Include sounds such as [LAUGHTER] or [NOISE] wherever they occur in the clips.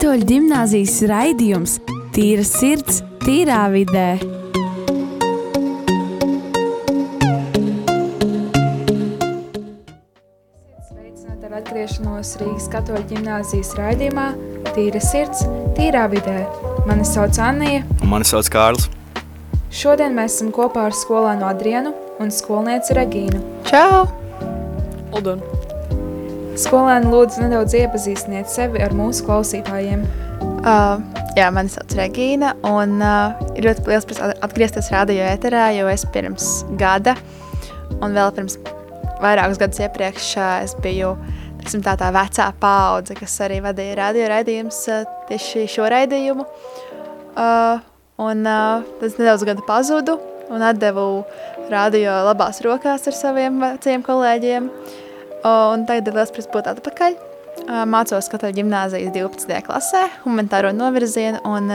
Katoļu ģimnāzijas raidījums Tīra sirds, tīrā vidē. Sveicināt ar atgriešanos Rīgas katoļu ģimnāzijas raidījumā Tīra sirds, tīrā vidē. Mani sauc Annija. Un mani sauc Kārlis. Šodien mēs esam kopā ar skolēnu Adrienu un skolnieci Regīnu. Čau! Uldun. Skolēni lūdzu nedaudz iepazīstiniet sevi ar mūsu klausītājiem. Uh, jā, mani sauc Regīna, un uh, ir ļoti liels prieks atgriezties radio ēterā, jo es pirms gada, un vēl pirms vairākus gadus iepriekš uh, es biju tiksim, tā, tā vecā paudze, kas arī vadīja radio raidījumus uh, tieši šo raidījumu. Uh, un uh, tas nedaudz gada pazudu un atdevu radio labās rokās ar saviem vecajiem kolēģiem. Uh, un tagad ir liels prieks būt atpakaļ. Mācos katoļu ģimnāzijas 12. klasē, humanitāro novirzienu, un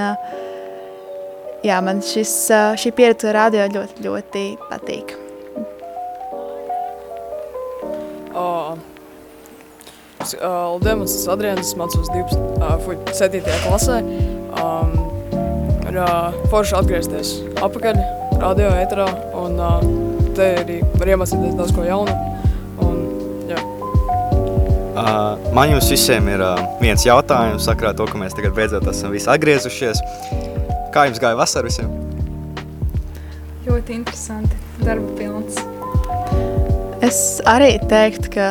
jā, man šis, šī pieredze radio ļoti, ļoti patīk. Es, Labdien, mans tas Adrians, es mācos 12, uh, fuj, 7. klasē. Um, ir uh, forši atgriezties apakaļ radio ēterā, un uh, te arī var iemācīties daudz ko jaunu. Uh, man jums visiem ir uh, viens jautājums sakrā to, ka mēs tagad beidzot esam visi atgriezušies. Kā jums gāja vasara visiem? Ļoti interesanti, darba pilns. Es arī teiktu, ka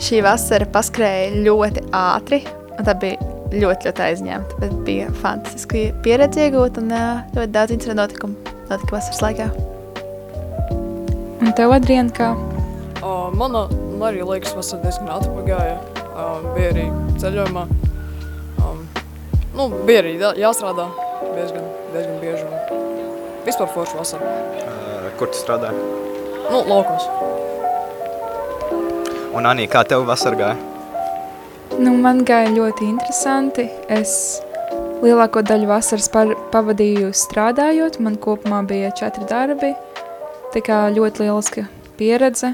šī vasara paskrēja ļoti ātri, un tā bija ļoti, ļoti aizņemta, bet bija fantastiski pieredze iegūt un uh, ļoti daudz interesantu notikumu notika vasaras laikā. Un tev, Adrian, kā? Uh, mana, man arī liekas, vasara diezgan ātri pagāja. Uh, bija arī ceļojumā. Um, nu, bija arī jā- jāstrādā diezgan, diezgan bieži. Un vispār forši vasara. Uh, kur tu strādā? Nu, laukos. Un Anī, kā tev vasara gāja? Nu, man gāja ļoti interesanti. Es lielāko daļu vasaras par, pavadīju strādājot. Man kopumā bija četri darbi. Tā kā ļoti lieliska pieredze,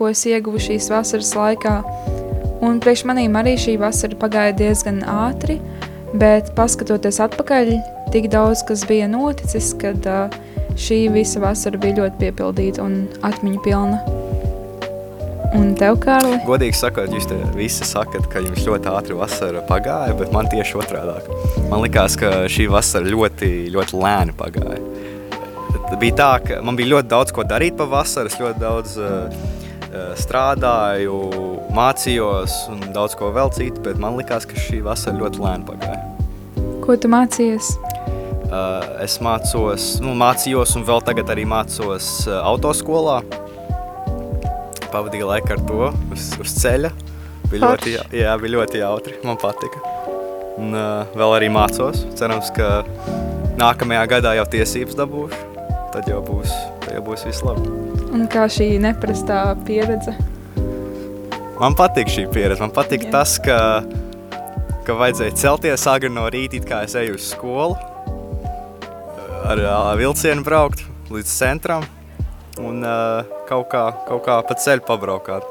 ko es ieguvu šīs vasaras laikā. Un priekš manīm arī šī vasara pagāja diezgan ātri, bet paskatoties atpakaļ, tik daudz kas bija noticis, kad uh, šī visa vasara bija ļoti piepildīta un atmiņu pilna. Un tev, Kārli? Godīgi sakot, jūs te visi sakat, ka jums ļoti ātri vasara pagāja, bet man tieši otrādāk. Man likās, ka šī vasara ļoti, ļoti lēni pagāja. Bija tā, ka man bija ļoti daudz ko darīt pa vasaras, ļoti daudz uh, strādāju, mācījos un daudz ko vēl citu, bet man likās, ka šī vasara ļoti lēni pagāja. Ko tu mācījies? Uh, es mācos, nu, mācījos un vēl tagad arī mācos uh, autoskolā. Pavadīju laiku ar to uz, uz ceļa. Bija ļoti, jā, bija ļoti jautri, man patika. Un vēl arī mācos. Cerams, ka nākamajā gadā jau tiesības dabūšu. Tad jau būs, tad jau būs viss labi. Un kā šī neparastā pieredze? Man patīk šī pieredze. Man patīk Jā. tas, ka, ka vajadzēja celties agri no rīta, kā es eju uz skolu, ar ā, vilcienu braukt līdz centram un uh, kaut, kā, kaut kā pa ceļu pabraukāt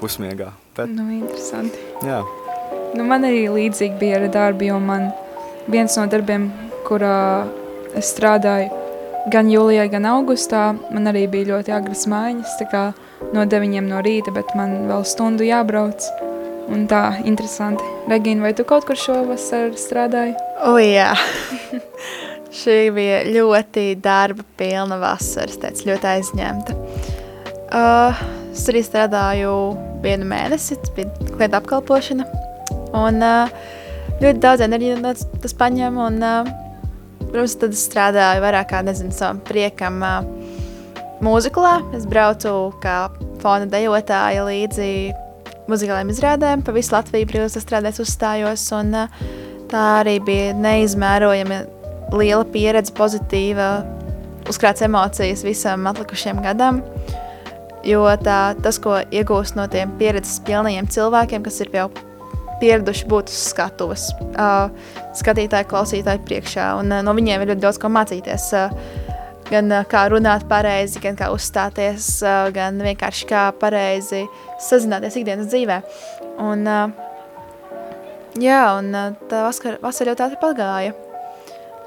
pusmiegā. Bet, Nu, interesanti. jā, Nu, man arī līdzīgi bija ar darbu, jo man viens no darbiem, kurā es strādāju gan jūlijā, gan augustā, man arī bija ļoti agras mājiņas, tā kā no 9 no rīta, bet man vēl stundu jābrauc. Un tā, interesanti. Regīna, vai tu kaut kur šovasar strādāji? O, jā. [LAUGHS] Šī bija ļoti darba pilna vasara, teicu, ļoti aizņemta. Uh, es arī strādāju vienu mēnesi, tas bija klienta apkalpošana. Un uh, ļoti daudz enerģijas tas paņem. Un, uh, protams, tad es strādāju vairāk kā, nezinu, savam priekam mūziklā. Es braucu kā fona dejotāja līdzi muzikālajiem izrādēm. Pa visu Latviju brīvos strādājot uzstājos. Un, tā arī bija neizmērojama liela pieredze, pozitīva, uzkrāts emocijas visam atlikušajam gadam. Jo tā, tas, ko iegūst no tiem pieredzes pilniem cilvēkiem, kas ir jau pieraduši būt uz skatuves, uh, skatītāju, klausītāju priekšā. Un, uh, no viņiem ir ļoti daudz ko mācīties. Uh, gan uh, kā runāt pareizi, gan kā uzstāties, uh, gan vienkārši kā pareizi sazināties ikdienas dzīvē. Un, uh, Jā, un uh, tā vaskar, vasara ļoti ātri pagāja.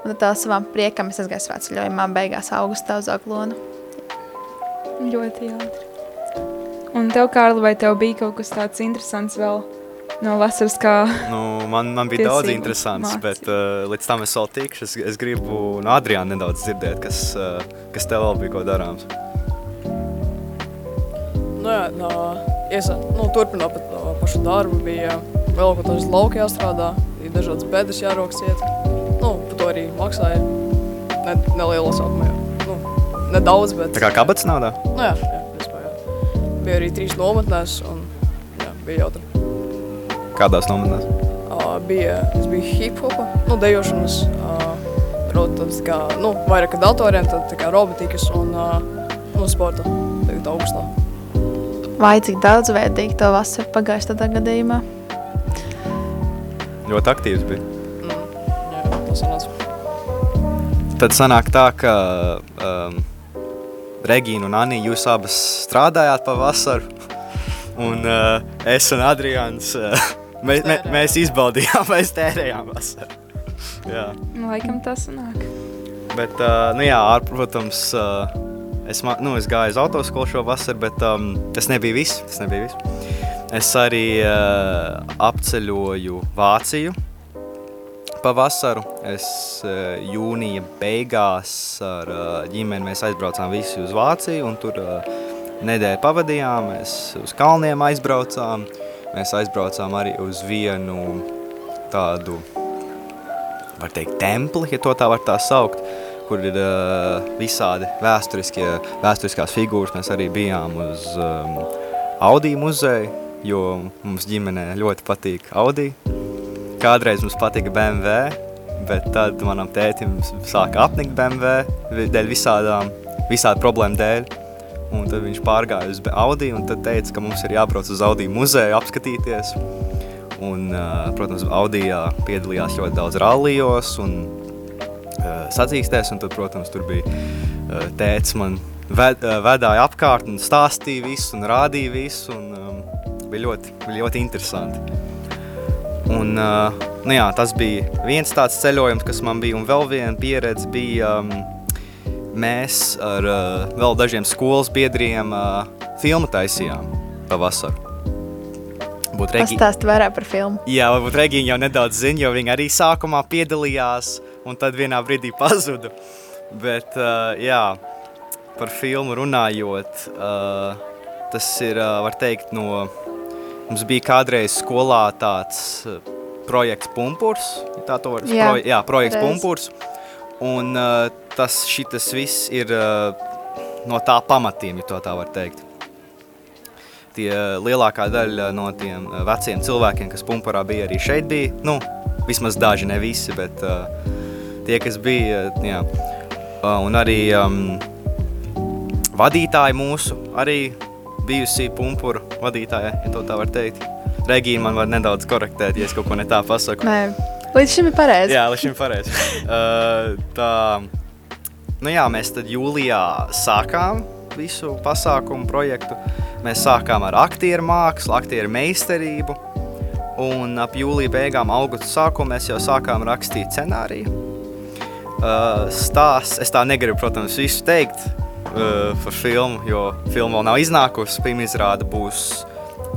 Un tā savām priekam es aizgāju svētceļojumā beigās augustā uz Aglonu. Ļoti ātri. Un tev, Kārli, vai tev bija kaut kas tāds interesants vēl no vasaras, kā Nu, man, man bija daudz interesants, mācību. bet uh, līdz tam es vēl tikšu. Es, es gribu no Adriāna nedaudz dzirdēt, kas, uh, kas tev vēl bija ko darāms. Nu, jā, no, iesa, nu, turpinot pat no pašu darbu, bija vēl kaut kāds lauka jāstrādā, bija dažādas bedres jārauks iet. Nu, par to arī maksāja ne, neliela sākumā, jā. Nu, nedaudz, bet... Tā kā kabatas naudā? Nu, jā, jā, principā, jā. Bija arī trīs nometnēs un, jā, bija jautri. Kādās nometnēs? Uh, bija, es biju hip-hopa, nu, dejošanas, uh, protams, kā, nu, vairāk ar datoriem, tad tā kā robotikas un, uh, nu, sporta, tagad augstā. Vai cik daudzveidīgi to vasaru pagājuši tādā gadījumā? Ļoti aktīvs bija. Mm, jā, tas sanāca. Tad sanāk tā, ka um, Regīna un Anī, jūs abas strādājāt pa vasaru, [LAUGHS] un uh, es un Adrians, uh, mēs, mē, mēs izbaudījām, [LAUGHS] mēs tērējām vasaru. Jā. nu, laikam tas sanāk. Bet, uh, nu jā, ār, protams, uh, es, nu, es gāju uz autoskolu šo vasaru, bet um, tas nebija viss. Tas nebija viss. Es arī uh, apceļoju Vāciju pa vasaru. Es uh, jūnija beigās ar uh, ģimeni mēs aizbraucām visi uz Vāciju, un tur uh, nedēļu pavadījām. Mēs uz kalniem aizbraucām. Mēs aizbraucām arī uz vienu tādu var teikt, templi, ja to tā var tā saukt, kur ir uh, visādi vēsturiskie, vēsturiskās figūras. Mēs arī bijām uz um, Audi muzeju, jo mums ģimenē ļoti patīk Audi. Kādreiz mums patika BMW, bet tad manam tētim sāka apnikt BMW dēļ visādām, visādu problēmu dēļ. Un tad viņš pārgāja uz Audi un teica, ka mums ir jābrauc uz Audi muzeju apskatīties. Un, protams, Audijā piedalījās ļoti daudz rallijos un sacīkstēs, un tad, protams, tur bija tēts man ved, vedāja apkārt un stāstīja visu un rādīja visu, un um, bija ļoti, bija ļoti interesanti. Un, uh, nu jā, tas bija viens tāds ceļojums, kas man bija, un vēl viena pieredze bija, um, mēs ar uh, vēl dažiem skolas biedriem uh, filmu taisījām pa vasaru. Būtu Regi- Pastāst vairāk par filmu. Jā, varbūt Regīna jau nedaudz zina, jo viņa arī sākumā piedalījās, un tad vienā brīdī [LAUGHS] pazuda. Bet, uh, jā, par filmu runājot, uh, tas ir, uh, var teikt, no... Mums bija kādreiz skolā tāds uh, projekts Pumpurs, tā to var Jā, Pro, jā projekts reiz. Pumpurs. Un uh, tas šitas viss ir uh, no tā pamatiem, ja to tā var teikt tie lielākā daļa no tiem eh, veciem cilvēkiem, kas pumpurā bija, arī šeit bija. Nu, vismaz daži, ne visi, bet uh, tie, kas bija, jā. Uh, un arī um, vadītāji mūsu, arī bijusi pumpura vadītāja, ja to tā var teikt. Regīna man var nedaudz korektēt, ja es kaut ko ne tā pasaku. Nē, līdz šim ir pareizi. Jā, līdz šim pareizi. [LAUGHS] uh, tā, nu jā, mēs tad jūlijā sākām visu pasākumu projektu. Mēs sākām ar aktieru mākslu, aktieru meistarību. Un ap jūlija beigām, augusta sākumu mēs jau sākām rakstīt scenāriju. Uh, stāsts, es tā negribu, protams, visu teikt uh, par filmu, jo filma vēl nav iznākusi. Pirmā izrāde būs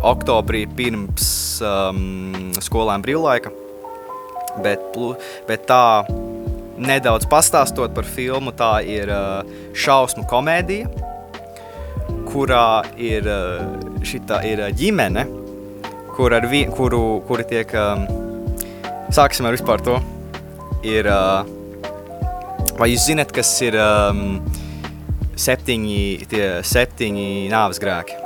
oktobrī pirms um, skolēm brīvlaika. Bet, bet tā nedaudz pastāstot par filmu, tā ir uh, šausmu komēdija, kurā ir uh, šitā ir uh, ģimene, kur ar vien, kuru, kuri tiek, um, sāksim ar vispār to, ir, vai jūs zinat, kas ir um, septiņi, tie septiņi nāves grēki?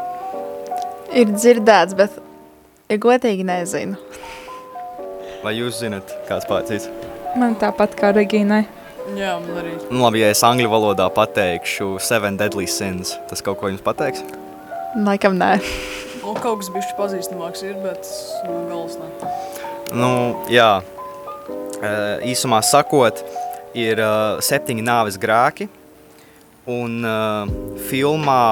Ir dzirdēts, bet ja godīgi nezinu. Vai jūs zinat, kāds pārcīts? Man tāpat kā Regīnai. Jā, man arī. Nu, labi, ja es angļu valodā pateikšu Seven Deadly Sins, tas kaut ko jums pateiks? Laikam nē. Nu, kaut kas bišķi pazīstamāks ir, bet nu, gals ne. Nu, jā, īsumā sakot, ir septiņi nāves grēki, un filmā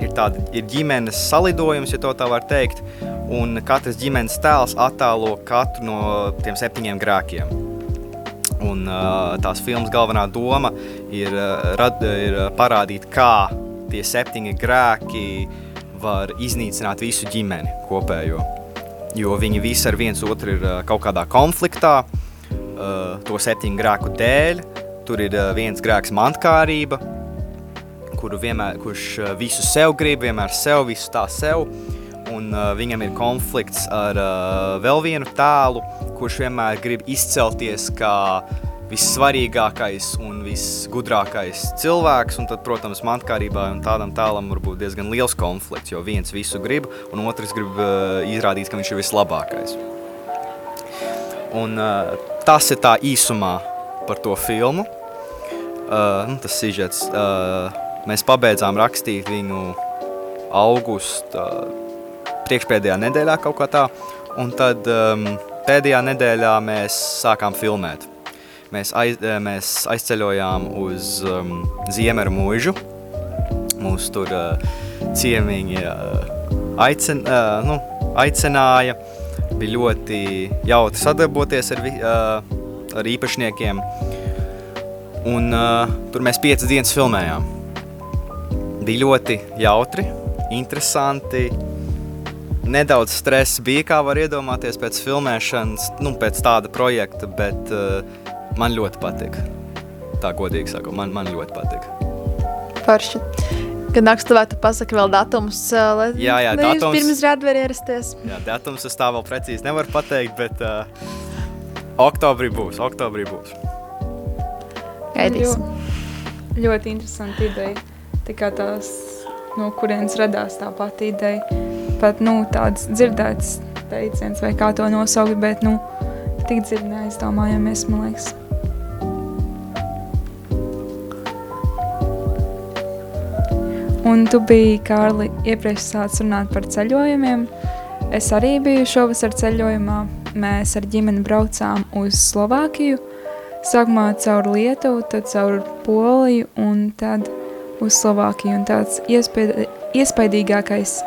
ir tāda ir ģimenes salidojums, ja tā var teikt, un katrs ģimenes tēls attēlo katru no tiem septiņiem grēkiem. Un, tās filmas galvenā doma ir, rad, ir parādīt, kā tie septiņi grēki var iznīcināt visu ģimeni kopējo. Jo viņi visi ar viens otru ir kaut kādā konfliktā, to septiņu grēku dēļ. Tur ir viens grēks mantkārība, kuru vienmēr, kurš uh, visu sev grib, vienmēr sev, visu tā sev. Un uh, viņam ir konflikts ar uh, vēl vienu tēlu, kurš vienmēr grib izcelties kā vissvarīgākais un visgudrākais cilvēks. Un tad, protams, mantkārībā un tādam tēlam var būt diezgan liels konflikts, jo viens visu grib, un otrs grib uh, izrādīt, ka viņš ir vislabākais. Un, uh, tas ir tā īsumā par to filmu. Uh, nu, tas sižets. Uh, mēs pabeidzām rakstīt viņu augusta priekšpēdējā nedēļā kaut kā tā, un tad um, pēdējā nedēļā mēs sākām filmēt. Mēs, aiz, mēs aizceļojām uz um, Ziemeru mūžu. Mūs tur uh, ciemiņi uh, aicin, uh, nu, aicināja. Bija ļoti jautri sadarboties ar, vi, uh, ar īpašniekiem. Un, uh, tur mēs piecas dienas filmējām. Bija ļoti jautri, interesanti, nedaudz stresa bija, kā var iedomāties pēc filmēšanas, nu, pēc tāda projekta, bet uh, man ļoti patika. Tā godīgi sakot, man, man ļoti patika. Forši. Kad nāks tuvāk, tu pasaki vēl datumus, uh, lai, Jā, jā, lai jūs datums- pirms rādu var ierasties. Jā, datums es tā vēl precīzi nevaru pateikt, bet uh, oktobrī būs, oktobrī būs. Gaidīsim. Ļoti, ļoti interesanti ideja. Tikai tās, no kurienes radās tā pati ideja. Pat nu, tāds dzirdēts teiciens, vai kā to nosaukt, bet nu, tik dziļi neaizdomājamies, man liekas. Un tu biji, Kārli, iepriekš sācis runāt par ceļojumiem. Es arī biju šovasar ceļojumā. Mēs ar ģimeni braucām uz Slovākiju. Sākumā caur Lietuvu, tad caur Poliju un tad uz Slovākiju. Un tāds iespaid, iespaidīgākais,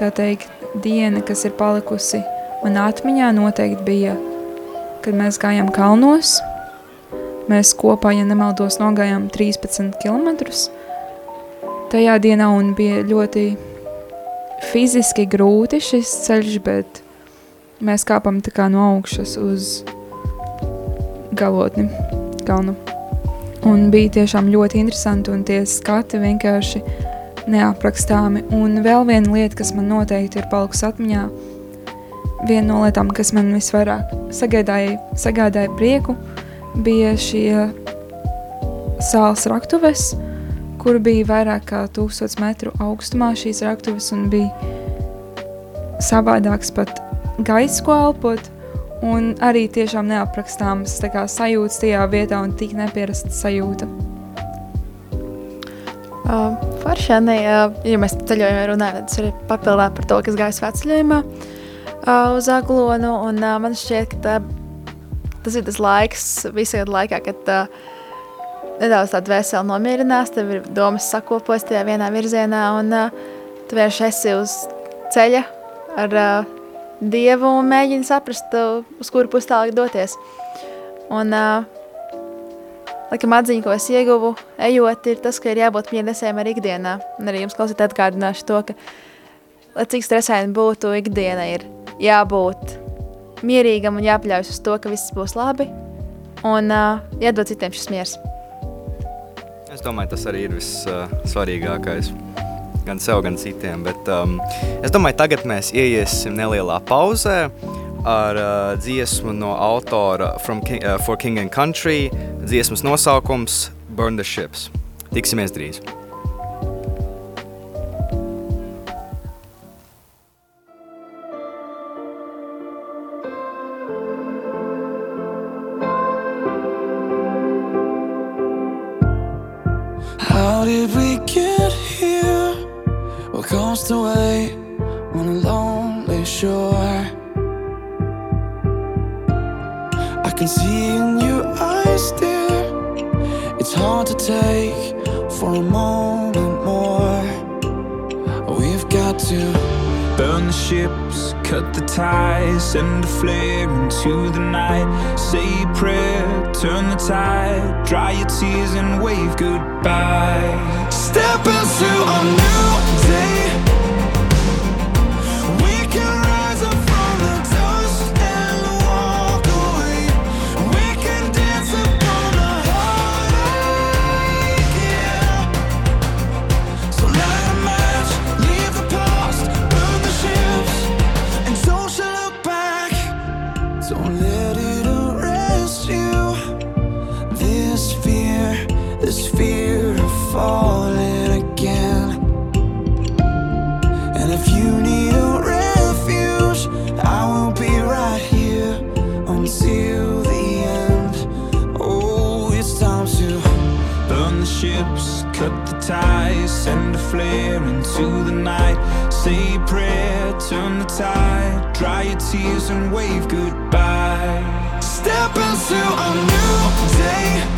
tā teikt, diena, kas ir palikusi manā atmiņā, noteikti bija, kad mēs gājām kalnos. Mēs kopā, ja nemaldos, nogājām 13 kilometrus tajā dienā un bija ļoti fiziski grūti šis ceļš, bet mēs kāpam tā kā no augšas uz galotni, kalnu. Un bija tiešām ļoti interesanti un tie skati vienkārši neaprakstāmi. Un vēl viena lieta, kas man noteikti ir palikusi atmiņā, viena no lietām, kas man visvairāk sagādāja, sagādāja prieku, bija šie sāls raktuves, kur bija vairāk kā 1000 metru augstumā šīs raktuves un bija savādāks pat gaiss, ko elpot, un arī tiešām neaprakstāms tā kā sajūtas tajā vietā un tik nepierasta sajūta. Uh, Forši, Anī, uh, ja mēs ceļojumā runājam, tad tas arī papildināt par to, kas gāja svētceļojumā uh, uz Aglonu, un uh, man šķiet, ka tā, tas ir tas laiks visu gadu laikā, kad uh, nedaudz tāda vesela nomierinās, tev ir domas sakopojas tajā vienā virzienā, un uh, tu vienkārši esi uz ceļa ar uh, Dievu un mēģini saprast, uh, uz kuru pusi tālāk doties. Un, uh, Laikam atziņa, ko es ieguvu, ejot, ir tas, ka ir jābūt miernesējam arī ikdienā. Un arī jums klausīt atgādināšu to, ka, lai cik stresaini būtu, ikdiena ir jābūt mierīgam un jāpaļaujas uz to, ka viss būs labi. Un uh, jādod citiem šis miers. Es domāju, tas arī ir vissvarīgākais. Gan sev, gan citiem. Bet, um, es domāju, tagad mēs ieiesim nelielā pauzē ar uh, dziesmu no autora From King, uh, For King and Country. Dziesmas nosaukums Burn the Ships. Tiksimies drīz! What away on a lonely shore? I can see in your eyes, dear. It's hard to take for a moment more. We've got to Burn the ships, cut the ties, send a flare into the night. Say a prayer, turn the tide, dry your tears and wave goodbye. Step into a new day. Flare into the night. Say a prayer, turn the tide, dry your tears and wave goodbye. Step into a new day.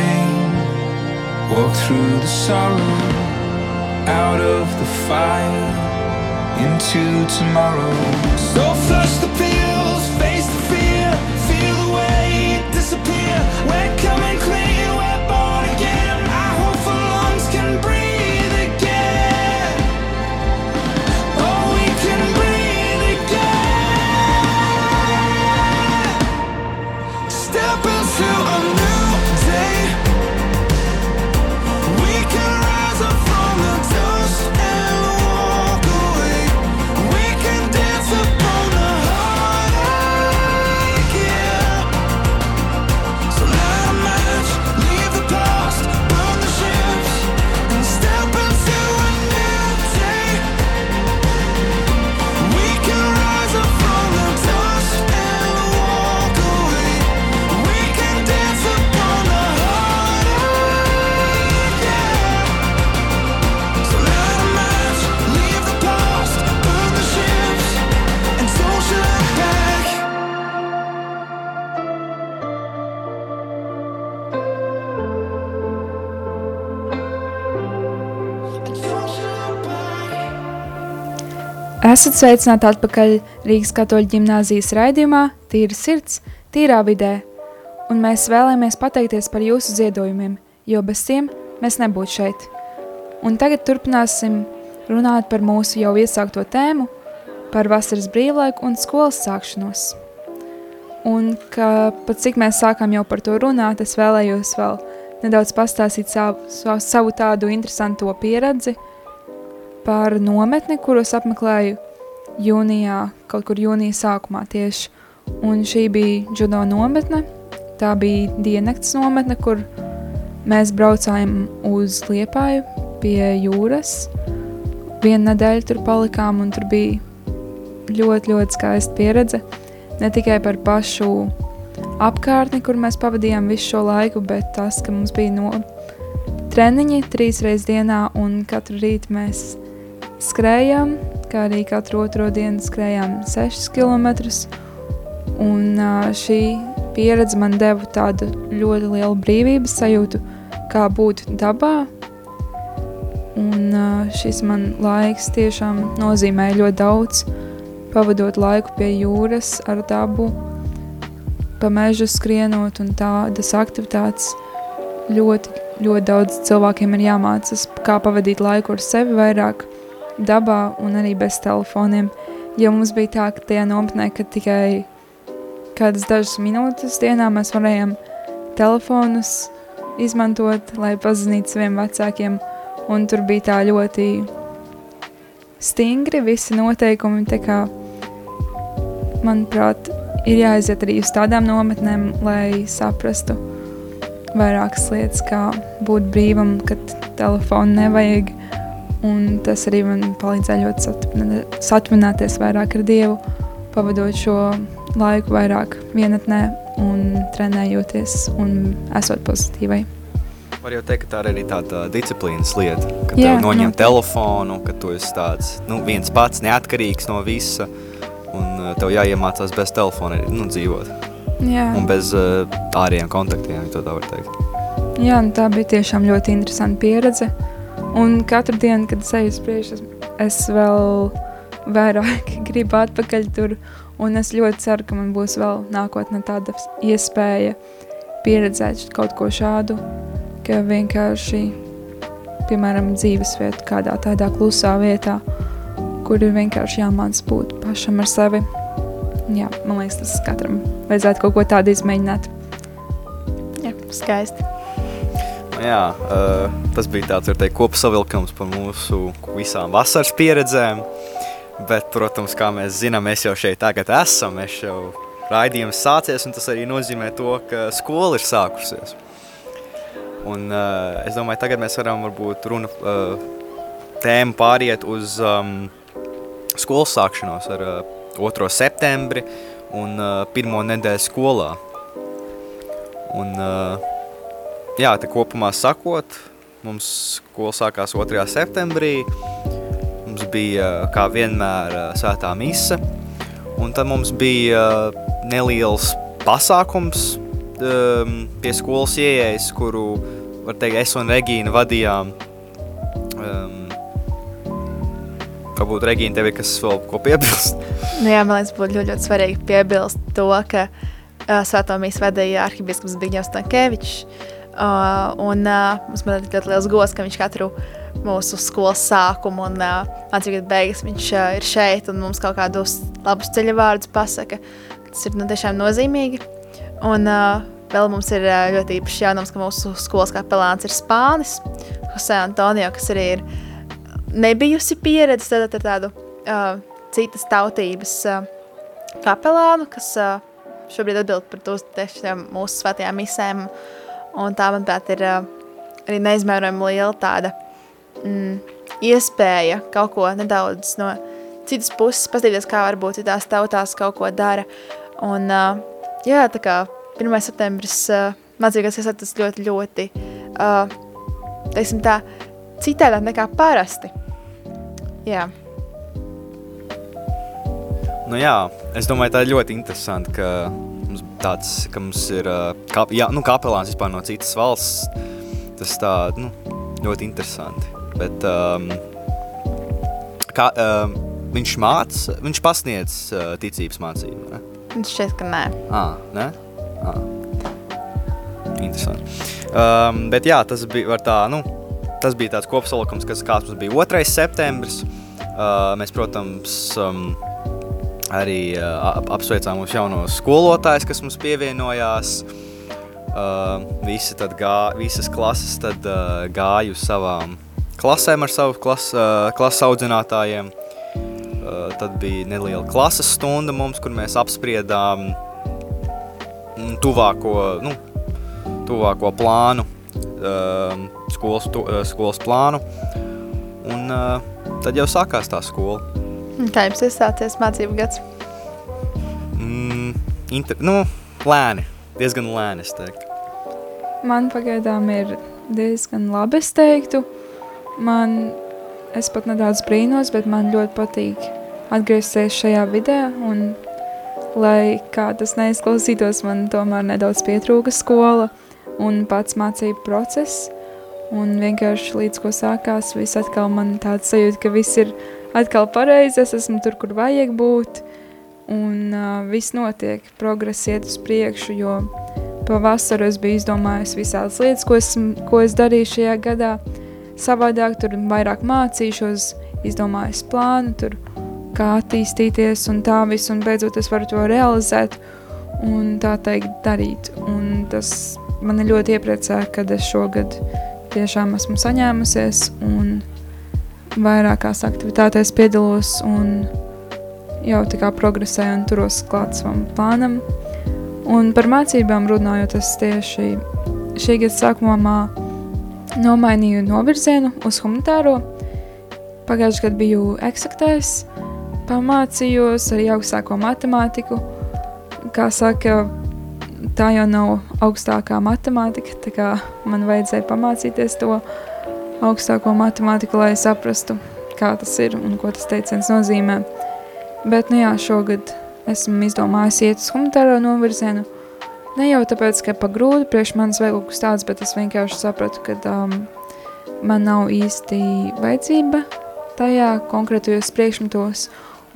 Shame, walk through the sorrow, out of the fire, into tomorrow. So flush the pills, face the fear, feel the weight disappear. We're coming Esat sveicināti atpakaļ Rīgas katoļu ģimnāzijas raidījumā Tīra sirds, tīrā vidē, un mēs vēlamies pateikties par jūsu ziedojumiem, jo bez tiem mēs nebūtu šeit. Un tagad turpināsim runāt par mūsu jau iesākto tēmu, par vasaras brīvlaiku un skolas sākšanos. Un ka pat cik mēs sākām jau par to runāt, es vēlējos vēl nedaudz pastāstīt savu, savu, tādu interesanto pieredzi par nometni, kuros apmeklēju jūnijā, kaut kur jūnija sākumā tieši. Un šī bija judo nometne, tā bija diennakts nometne, kur mēs braucājām uz Liepāju pie jūras. Vienu nedēļu tur palikām un tur bija ļoti, ļoti skaista pieredze. Ne tikai par pašu apkārtni, kur mēs pavadījām visu šo laiku, bet tas, ka mums bija no treniņi trīs reizes dienā un katru rītu mēs skrējām, kā arī katru otro dienu skrējām 6 km. Un šī pieredze man deva tādu ļoti lielu brīvības sajūtu, kā būt dabā. Un šis man laiks tiešām nozīmē ļoti daudz, pavadot laiku pie jūras ar dabu, pa mežu skrienot un tādas aktivitātes ļoti, ļoti daudz cilvēkiem ir jāmācas, kā pavadīt laiku ar sevi vairāk dabā un arī bez telefoniem. Jo mums bija tā, ka tajā nometnē, ka tikai kādas dažas minūtes dienā mēs varējām telefonus izmantot, lai pazītu saviem vecākiem. Un tur bija tā ļoti stingri visi noteikumi. Kā, manuprāt, ir jāaiziet arī uz tādām nometnēm, lai saprastu vairākas lietas, kā būt brīvam, kad telefonu nevajag. Un tas arī man palīdzēja ļoti satuvināties vairāk ar Dievu, pavadot šo laiku vairāk vienatnē un trenējoties un esot pozitīvai. Var jau teikt, ka tā ir arī tāda disciplīnas lieta, ka Jā, tev noņem noteikti. telefonu, ka tu esi tāds nu, viens pats, neatkarīgs no visa, un uh, tev jāiemācās bez telefona nu, dzīvot. Jā, Un bez uh, ārējiem kontaktiem, ja to tā var teikt. Jā, un tā bija tiešām ļoti interesanta pieredze. Un katru dienu, kad es eju uz priekšu, es, es vēl vairāk [LAUGHS] gribu atpakaļ tur. Un es ļoti ceru, ka man būs vēl nākotnē tāda iespēja pieredzēt kaut ko šādu, ka vienkārši, piemēram, dzīves vieta kādā tādā klusā vietā, kur ir vienkārši jāmācās būt pašam ar sevi. Jā, man liekas, tas katram vajadzētu kaut ko tādu izmēģināt. Jā, skaisti. Jā, uh, tas bija tāds, teikt, kopsavilkums par mūsu visām vasaras pieredzēm. Bet, protams, kā mēs zinām, mēs jau šeit tagad esam, mēs jau raidījums sācies, un tas arī nozīmē to, ka skola ir sākusies. Un uh, es domāju, tagad mēs varam varbūt runa uh, tēmu pāriet uz um, skolas sākšanos ar uh, 2. septembri un uh, pirmo nedēļu skolā. Un, uh, jā, te kopumā sakot, mums skola sākās 2. septembrī, mums bija, kā vienmēr, svētā mise, un tad mums bija neliels pasākums um, pie skolas ieejas, kuru, var teikt, es un Regīna vadījām. Um, varbūt Regīna tev ir kas vēl ko piebilst? Nu, jā, man liekas, būtu ļoti, ļoti svarīgi piebilst to, ka uh, Svētā mīsā vadīja arhibīskaps Bigņevs Tankēvičs. Uh, un uh, mums ir ļoti liels gods, ka viņš katru mūsu skolas sākumu un uh, mācību beigas viņš uh, ir šeit un mums kaut kādus labus ceļa vārdus pasaka. Tas ir nu, tiešām nozīmīgi. Un uh, vēl mums ir uh, ļoti īpašs jaunums, ka mūsu skolas kapelāns ir Spānis, Jose Antonio, kas arī ir nebijusi pieredze tad ar tādu uh, citas tautības uh, kapelānu, kas uh, šobrīd atbild par to tiešām mūsu svētajām misēm. Un tā, manuprāt, ir arī neizmērojama liela tāda mm, iespēja kaut ko nedaudz no citas puses paskatīties, kā varbūt citās tautās kaut ko dara. Un, jā, tā kā 1. septembris mācīgās esat tas ļoti, ļoti, teiksim tā, citādāk nekā parasti. Jā. Nu jā, es domāju, tā ir ļoti interesanti, ka tāds, ka mums ir ā, kap, jā, nu, kapelāns vispār no citas valsts. Tas tā, nu, ļoti interesanti. Bet um, kā, um, viņš māca, viņš pasniedz uh, ticības mācību, ne? Man šķiet, ka nē. Ā, ne? Ā. Interesanti. Um, bet jā, tas bija var tā, nu, tas bija tāds kopsalikums, kas kāds mums bija 2. septembris. Uh, mēs, protams, um, arī uh, ap- apsveicām mūsu jaunos skolotājus, kas mums pievienojās. Uh, visi tad gā, visas klases tad uh, gāja uz savām klasēm ar savu klas, uh, klases audzinātājiem. Uh, tad bija neliela klases stunda mums, kur mēs apspriedām mm, tuvāko, nu, tuvāko plānu, uh, skolas, tu, uh, skolas plānu. Un uh, tad jau sākās tā skola. Kā jums ir sācies mācību gads? Mm, inter, nu, lēni, diezgan lēni, es teiktu. Man pagaidām ir diezgan labi, es teiktu. Man, es pat nedaudz brīnos, bet man ļoti patīk atgriezties šajā vidē. Un, lai kā tas neizklausītos, man tomēr nedaudz pietrūka skola un pats mācību process. Un vienkārši līdz ko sākās, viss atkal man tāds sajūta, ka viss ir atkal pareizi, es esmu tur, kur vajag būt. Un uh, viss notiek, progress iet uz priekšu, jo pavasaru es biju izdomājis visādas lietas, ko es, ko es darīju šajā gadā. Savādāk tur vairāk mācīšos, izdomājis plānu, tur, kā attīstīties un tā visu, un beidzot es varu to realizēt un tā teikt darīt. Un tas man ļoti iepriecē, kad es šogad tiešām esmu saņēmusies un vairākās aktivitātēs piedalos un jau tā kā progresēju un turos klāt savam plānam. Un par mācībām runājot, es tieši šī gada sākumā nomainīju novirzienu uz humanitāro, Pagājušajā gadā biju eksaktēs, pamācījos arī augstāko matemātiku. Kā saka, tā jau nav augstākā matemātika, tā kā man vajadzēja pamācīties to augstāko matemātiku, lai saprastu, kā tas ir un ko tas teiciens nozīmē. Bet, nu jā, šogad esmu izdomājis iet uz humanitāro novirzienu. Ne jau tāpēc, ka pa grūti priekš manis vai kaut kas tāds, bet es vienkārši sapratu, ka um, man nav īsti vajadzība tajā konkrētajos priekšmetos,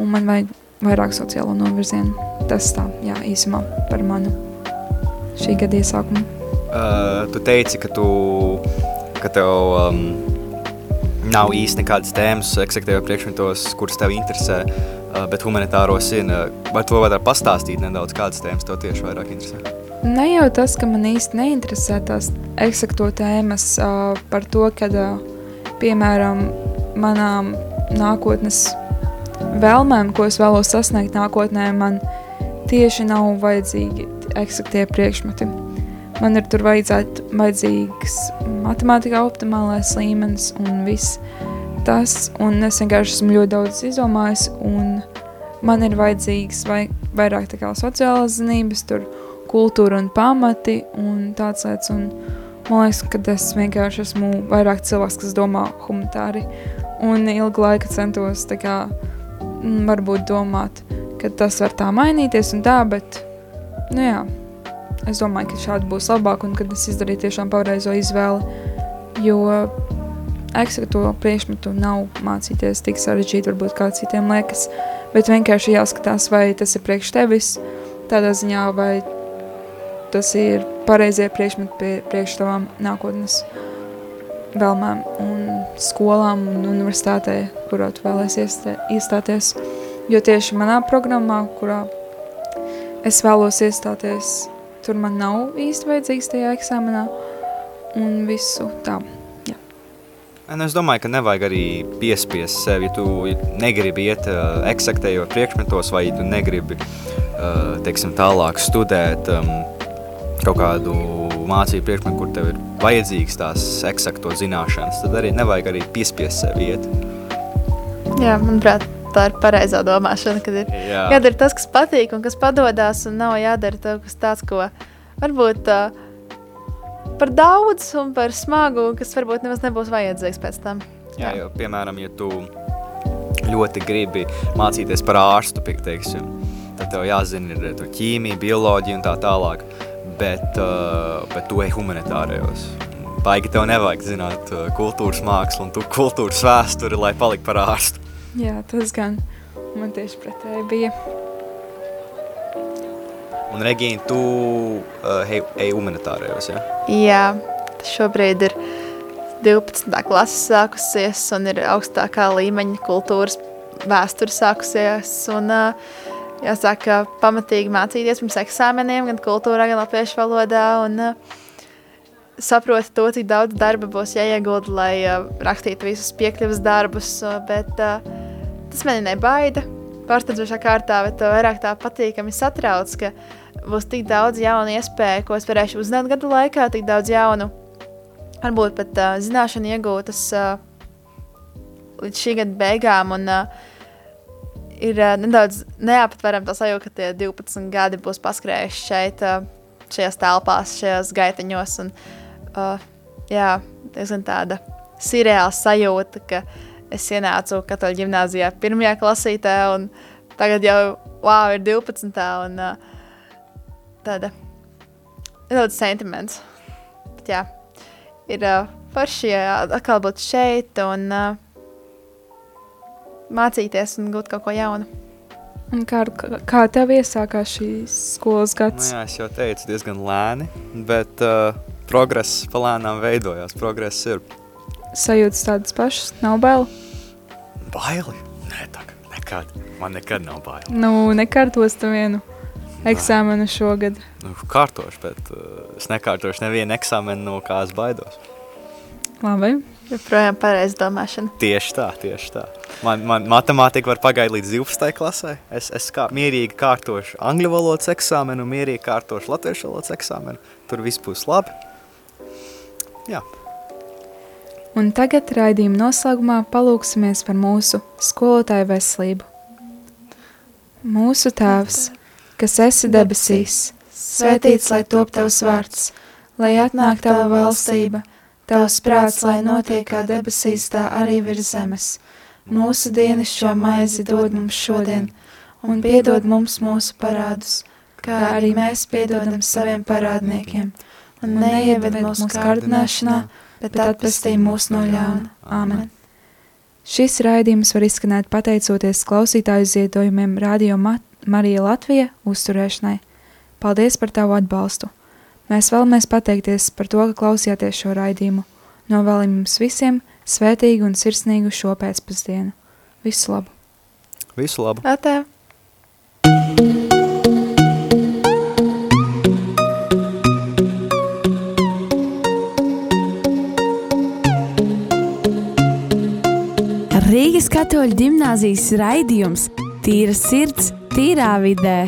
un man vajag vairāk sociālo novirzienu. Tas tā, jā, īsumā par manu šī gada iesākumu. Uh, tu teici, ka tu, ka tev um, nav īsti nekādas tēmas eksaktajā priekšmetos, kuras tev interesē, uh, bet humanitāros ir. Uh, vai tu varētu pastāstīt nedaudz, kādas tēmas tev tieši vairāk interesē? Ne jau tas, ka man īsti neinteresē tās eksakto tēmas uh, par to, kad, uh, piemēram, manām nākotnes vēlmēm, ko es vēlos sasniegt nākotnē, man tieši nav vajadzīgi eksaktie priekšmeti. Man ir tur vajadzīgs matemātikā optimālais līmenis un viss tas, un es vienkārši esmu ļoti daudz izdomājis, un man ir vajadzīgs vai, vairāk tā kā sociālās zinības, tur kultūra un pamati un tāds lietas, un man liekas, ka es vienkārši esmu vairāk cilvēks, kas domā humanitāri, un ilgu laiku centos tā kā mm, varbūt domāt, ka tas var tā mainīties un tā, bet, nu jā, es domāju, ka šādi būs labāk un kad es izdarīju tiešām pareizo izvēli, jo eksakto priekšmetu nav mācīties tik sarežģīti, varbūt kā citiem liekas, bet vienkārši jāskatās, vai tas ir priekš tevis, tādā ziņā, vai tas ir pareizie priekšmeti pie, priekš tavām nākotnes vēlmēm un skolām un universitātē, kurā tu vēlēs iestāties. Jo tieši manā programmā, kurā es vēlos iestāties, tur man nav īsti vajadzīgs tajā eksāmenā un visu tā. Jā. Es domāju, ka nevajag arī piespiest sevi, ja tu negribi iet uh, eksaktējot priekšmetos vai tu negribi, uh, teiksim, tālāk studēt um, kaut kādu mācību priekšmetu, kur tev ir vajadzīgs tās eksakto zināšanas, tad arī nevajag arī piespiest sevi iet. Jā, manuprāt, tā ir pareizā domāšana, kad ir Jā. jādara tas, kas patīk un kas padodas, un nav jādara tas, kas tāds, ko varbūt uh, par daudz un par smagu, kas varbūt nemaz nebūs vajadzīgs pēc tam. Jā, jo, piemēram, ja tu ļoti gribi mācīties par ārstu, teiksim, tad tev jāzina ir tur ķīmija, bioloģija un tā tālāk, bet, uh, bet tu ej humanitārajos. Baigi tev nevajag zināt kultūras mākslu un tu kultūras vēsturi, lai palikt par ārstu. Jā, tas gan man tieši pretēji bija. Un Regīna, tu uh, ej, ej humanitārajos, ja? Jā, šobrīd ir 12. klase sākusies un ir augstākā līmeņa kultūras vēsture sākusies. Un, uh, jāsaka, pamatīgi mācīties pirms eksāmeniem, gan kultūrā, gan latviešu valodā. Un, uh, saprotu to, cik daudz darba būs jāiegulda, lai uh, rakstītu visus piekļuvas darbus, uh, bet uh, tas mani nebaida. Pārsteidzošā kārtā, bet uh, vairāk tā patīkami satrauc, ka būs tik daudz jaunu iespēju, ko es varēšu uzzināt gadu laikā, tik daudz jaunu, varbūt pat uh, zināšanu iegūtas uh, līdz šī gada beigām, un uh, ir uh, nedaudz neaptveram tā sajūta, ka tie 12 gadi būs paskrējuši šeit, uh, šajās telpās, šajās gaitaņos, un uh, jā, diezgan tāda sirreāla sajūta, ka es ienācu katoļu ģimnāzijā pirmajā klasītē, un tagad jau, wow, ir 12. un uh, tāda nedaudz sentiments. Bet jā, ir uh, forši atkal būt šeit un uh, mācīties un gūt kaut ko jaunu. Un kā, kā tev iesākās šīs skolas Nu, gads? jā, es jau teicu, diezgan lēni, bet uh, progress palēnām veidojās, progress ir. Sajūtas tādas pašas, nav bail. Baili? Nē, tā nekad. Man nekad nav baili. Nu, nekārtos tu vienu eksāmenu šogad. Nu, kārtošu, bet uh, es nekārtošu nevienu eksāmenu, no kā es baidos. Labi. Joprojām pareizi domāšana. Tieši tā, tieši tā. Man, man matemātika var pagaidīt līdz 12. klasē. Es, es kā mierīgi kārtošu angļu valodas eksāmenu, mierīgi kārtošu latviešu valodas eksāmenu. Tur viss būs labi. Jā. Un tagad raidījuma noslēgumā palūksimies par mūsu skolotāju veselību. Mūsu Tēvs, kas esi debesīs, svētīts lai top tavs vārds, lai atnāk tava valstība, tavs prāts, lai notiek kā debesīs, tā arī virs zemes. Mūsu dienas šo maizi dod mums šodien, un piedod mums mūsu parādus, kā arī mēs piedodam saviem parādniekiem, un neieved mūsu kārdināšanā, bet atpestī mūs no ļauna. Āmen! Šis raidījums var izskanēt pateicoties klausītāju ziedojumiem Radio Ma Marija Latvija uzturēšanai. Paldies par tavu atbalstu! Mēs vēlamies pateikties par to, ka klausījāties šo raidījumu. Novēlim jums visiem svētīgu un sirsnīgu šo pēcpusdienu. Visu labu! Visu labu! Atā! Rīgas katoļu ģimnāzijas raidījums Tīra sirds, tīrā vidē.